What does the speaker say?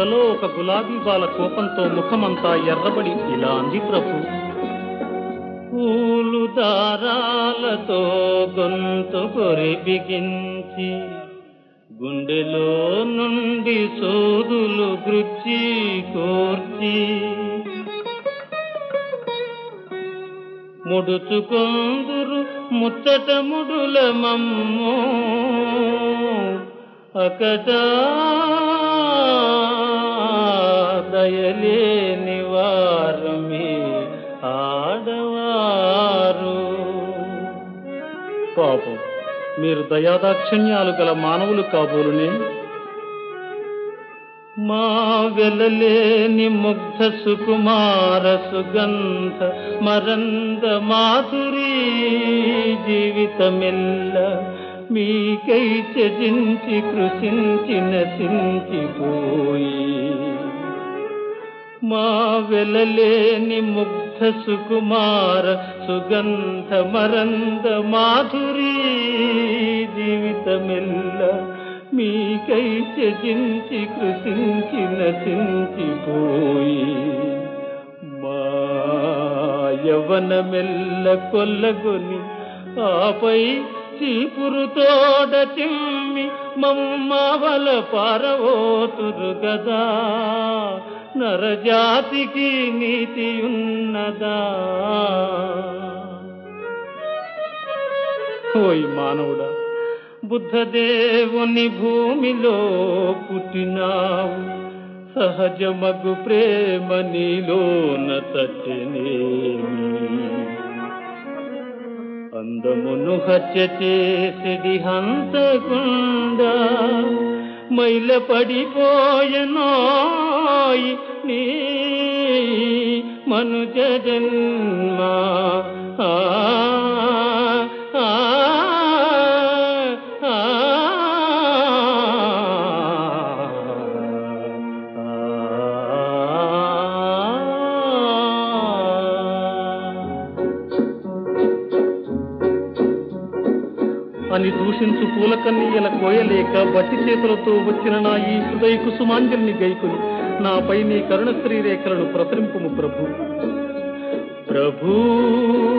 ఒక గులాబీ బాల కోపంతో ముఖమంతా ఎర్రబడి ఇలా అంది ప్రభు. పూలు దారాలతో గొంతు కొరి బిగించి గుండెలో నుండి సోదులు గృచ్చి కోర్చి ముడుచుకొందురు ముచ్చట ముడుల మమ్ము అకటా దయలేని వారు మీ ఆడవారు. పాపం మీరు దయాదాక్షిణ్యాలు గల మానవులు కాబోలునే మా వెలలేని ముగ్ధ సుకుమార సుగంధ మరంద మాధురి జీవితమెల్ల మీకై త్యజించి కృషించి నశించిపోయి. మా వెలలేని ముగ్ధ సుకుమార సుగంధ మరంద మాధురీ జీవితమెల్ల మీకై త్యజించి కృషించి నశించిపోయి మా యవనమెల్ల కొల్లగొని ఆపై చీపురుతోడ చిమ్మి మమ్మవల పారవోతురు గదా నరజాతికి నీతి ఉన్నదా ఓయ్ మానవుడా బుద్ధదేవుని భూమిలో పుట్టినావు. సహజమగు ప్రేమ నీలోన తచ్చినేమి అందమును హత్య చేసిది హంతకుండా. మైల పడిపోయనో పోయి నీ మనుజ జన్మ. అని దూషించు పూలకన్నీయల కోయలేక బట్టి చేతులతో వచ్చిన నా ఈ హృదయ కుసుమాంజలిని గైకుని నాపై నీ కరుణ శ్రీరేఖలను ప్రసరింపుము ప్రభు. ప్రభూ.